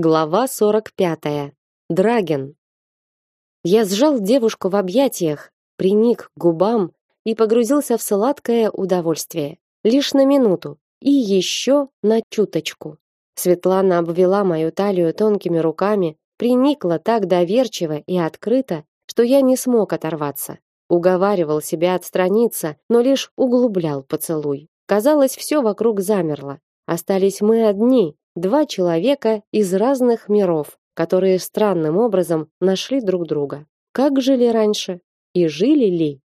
Глава 45. Драген. Я сжал девушку в объятиях, приник к губам и погрузился в сладкое удовольствие. Лишь на минуту и еще на чуточку. Светлана обвела мою талию тонкими руками, приникла так доверчиво и открыто, что я не смог оторваться. Уговаривал себя отстраниться, но лишь углублял поцелуй. Казалось, все вокруг замерло. Остались мы одни, Два человека из разных миров, которые странным образом нашли друг друга. Как жили раньше и жили ли?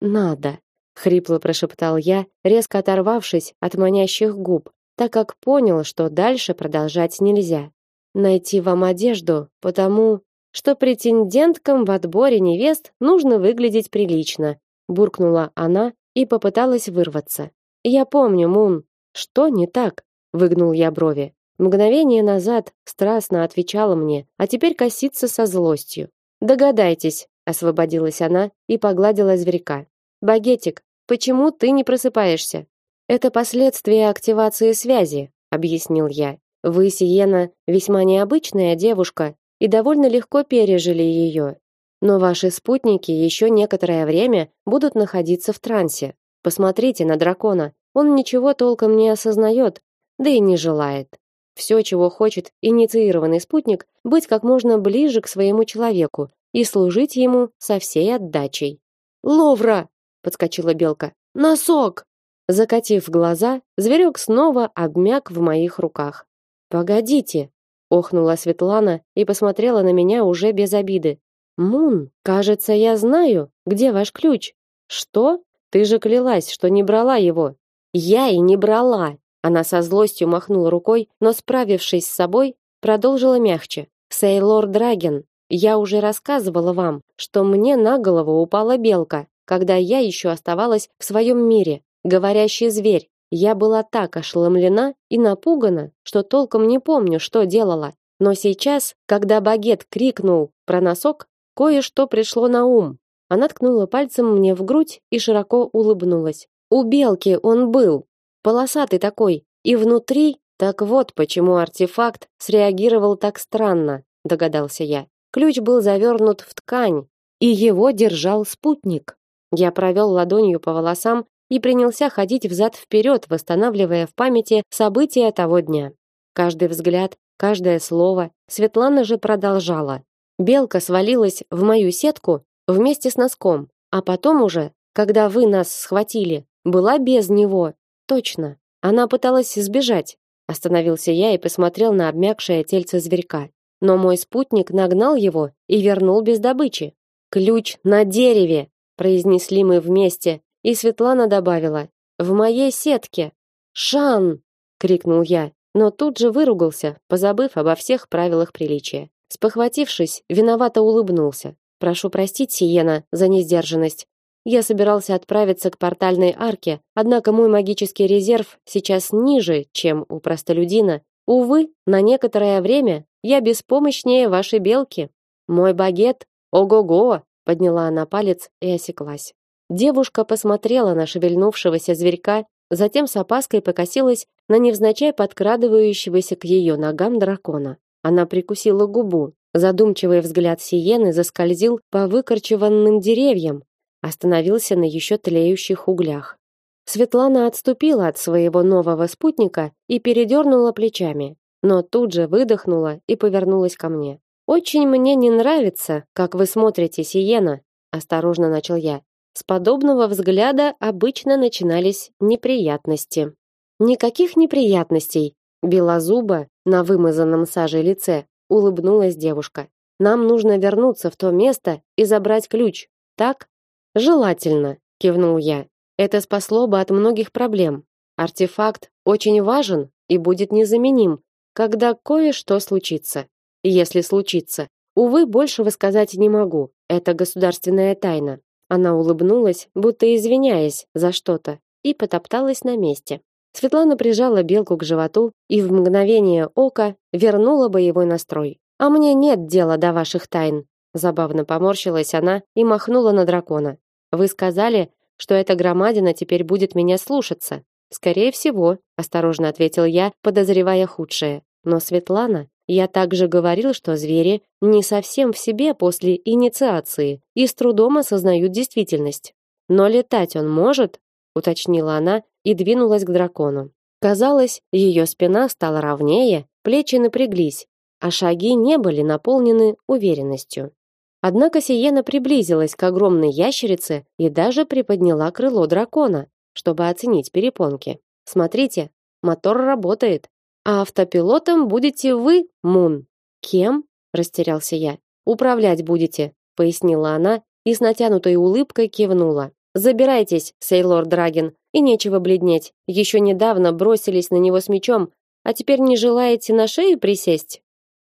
Надо, хрипло прошептал я, резко оторвавшись от манящих губ, так как понял, что дальше продолжать нельзя. Найти вам одежду, потому что претенденткам в отборе невест нужно выглядеть прилично, буркнула она и попыталась вырваться. Я помню, Мун, что не так? выгнул я брови. Мгновение назад страстно отвечала мне, а теперь косится со злостью. Догадайтесь, освободилась она и погладила зверька. Багетик, почему ты не просыпаешься? Это последствия активации связи, объяснил я. Вы, Сиена, весьма необычная девушка и довольно легко пережили ее. Но ваши спутники еще некоторое время будут находиться в трансе. Посмотрите на дракона. Он ничего толком не осознает, да и не желает. Все, чего хочет инициированный спутник, быть как можно ближе к своему человеку и служить ему со всей отдачей. "Ловра!" подскочила белка. "Носок!" Закатив глаза, зверек снова обмяк в моих руках. "Погодите", охнула Светлана и посмотрела на меня уже без обиды. "Мун, кажется, я знаю, где ваш ключ". "Что? Ты же клялась, что не брала его". "Я и не брала", она со злостью махнула рукой, но справившись с собой, продолжила мягче: "Сейлор Драген, я уже рассказывала вам, что мне на голову упала белка, когда я еще оставалась в своем мире, говорящий зверь. Я была так ошеломлена и напугана, что толком не помню, что делала. Но сейчас, когда багет крикнул про носок, кое-что пришло на ум. Она ткнула пальцем мне в грудь и широко улыбнулась. У белки он был, полосатый такой, и внутри, так вот почему артефакт среагировал так странно, догадался я. Ключ был завернут в ткань, и его держал спутник. Я провел ладонью по волосам и принялся ходить взад вперед, восстанавливая в памяти события того дня. Каждый взгляд, каждое слово Светлана же продолжала. Белка свалилась в мою сетку вместе с носком, а потом уже, когда вы нас схватили, была без него Точно. Она пыталась сбежать. Остановился я и посмотрел на обмякшее тельце зверька. Но мой спутник нагнал его и вернул без добычи. Ключ на дереве, произнесли мы вместе, и Светлана добавила: в моей сетке. Шан, крикнул я, но тут же выругался, позабыв обо всех правилах приличия. Спохватившись, виновато улыбнулся. Прошу простить, Сиена, за несдержанность. Я собирался отправиться к портальной арке, однако мой магический резерв сейчас ниже, чем у простолюдина. Увы, на некоторое время я беспомощнее вашей белки. Мой багет, ого-го, подняла она палец и осеклась. Девушка посмотрела на шевельнувшегося зверька, затем с опаской покосилась на невзначай подкрадывающегося к ее ногам дракона. Она прикусила губу. Задумчивый взгляд Сиены заскользил по выкорчеванным деревьям, остановился на еще тлеющих углях. Светлана отступила от своего нового спутника и передернула плечами, но тут же выдохнула и повернулась ко мне. Очень мне не нравится, как вы смотрите, Сиена, осторожно начал я. С подобного взгляда обычно начинались неприятности. Никаких неприятностей, белозуба на вымазанном сажей лице, улыбнулась девушка. Нам нужно вернуться в то место и забрать ключ. Так? Желательно, кивнул я. Это спасло бы от многих проблем. Артефакт очень важен и будет незаменим, когда кое-что случится. Если случится. Увы, больше сказать не могу. Это государственная тайна. Она улыбнулась, будто извиняясь за что-то, и потопталась на месте. Светлана прижала белку к животу и в мгновение ока вернула боевой настрой. А мне нет дела до ваших тайн, забавно поморщилась она и махнула на дракона. Вы сказали, что эта громадина теперь будет меня слушаться. Скорее всего, осторожно ответил я, подозревая худшее. Но Светлана Я также говорил, что звери не совсем в себе после инициации и с трудом осознают действительность. Но летать он может, уточнила она и двинулась к дракону. Казалось, ее спина стала ровнее, плечи напряглись, а шаги не были наполнены уверенностью. Однако Сиена приблизилась к огромной ящерице и даже приподняла крыло дракона, чтобы оценить перепонки. Смотрите, мотор работает. А автопилотом будете вы, Мун. Кем? растерялся я. Управлять будете, пояснила она и с натянутой улыбкой кивнула. Забирайтесь, Сейлор Драген, и нечего бледнеть. Еще недавно бросились на него с мечом, а теперь не желаете на шею присесть?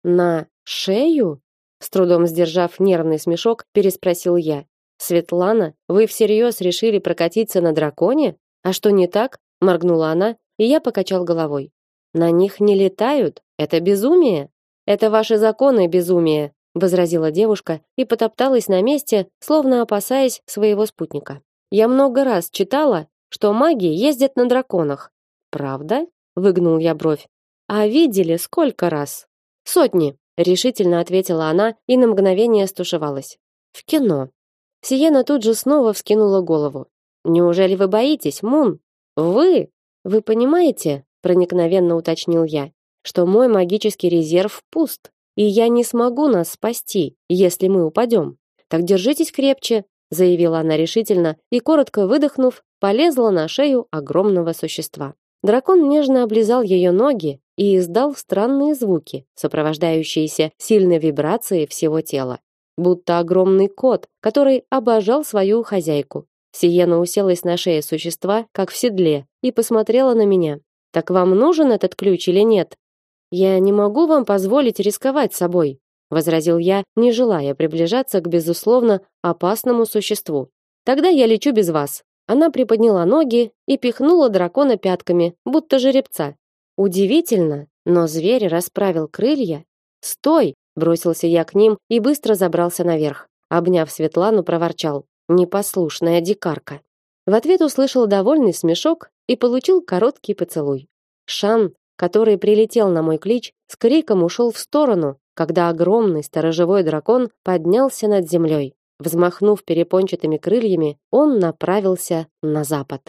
На шею? С трудом сдержав нервный смешок, переспросил я. Светлана, вы всерьез решили прокатиться на драконе? А что не так? моргнула она, и я покачал головой. На них не летают, это безумие. Это ваши законы безумие, возразила девушка и потопталась на месте, словно опасаясь своего спутника. Я много раз читала, что маги ездят на драконах. Правда? выгнул я бровь. А видели сколько раз? Сотни, решительно ответила она и на мгновение стушевалась. В кино. Сиена тут же снова вскинула голову. Неужели вы боитесь, Мун? Вы? Вы понимаете, проникновенно уточнил я, что мой магический резерв пуст, и я не смогу нас спасти, если мы упадем. Так держитесь крепче, заявила она решительно и коротко выдохнув, полезла на шею огромного существа. Дракон нежно облизал ее ноги и издал странные звуки, сопровождающиеся сильной вибрацией всего тела, будто огромный кот, который обожал свою хозяйку. Сиена уселась на шее существа, как в седле, и посмотрела на меня. Так вам нужен этот ключ или нет? Я не могу вам позволить рисковать собой, возразил я, не желая приближаться к безусловно опасному существу. Тогда я лечу без вас. Она приподняла ноги и пихнула дракона пятками, будто жеребца. Удивительно, но зверь расправил крылья. "Стой!" бросился я к ним и быстро забрался наверх. Обняв Светлану, проворчал: "Непослушная дикарка". В ответ услышал довольный смешок и получил короткий поцелуй. Шан, который прилетел на мой клич, с криком ушел в сторону, когда огромный сторожевой дракон поднялся над землей. Взмахнув перепончатыми крыльями, он направился на запад.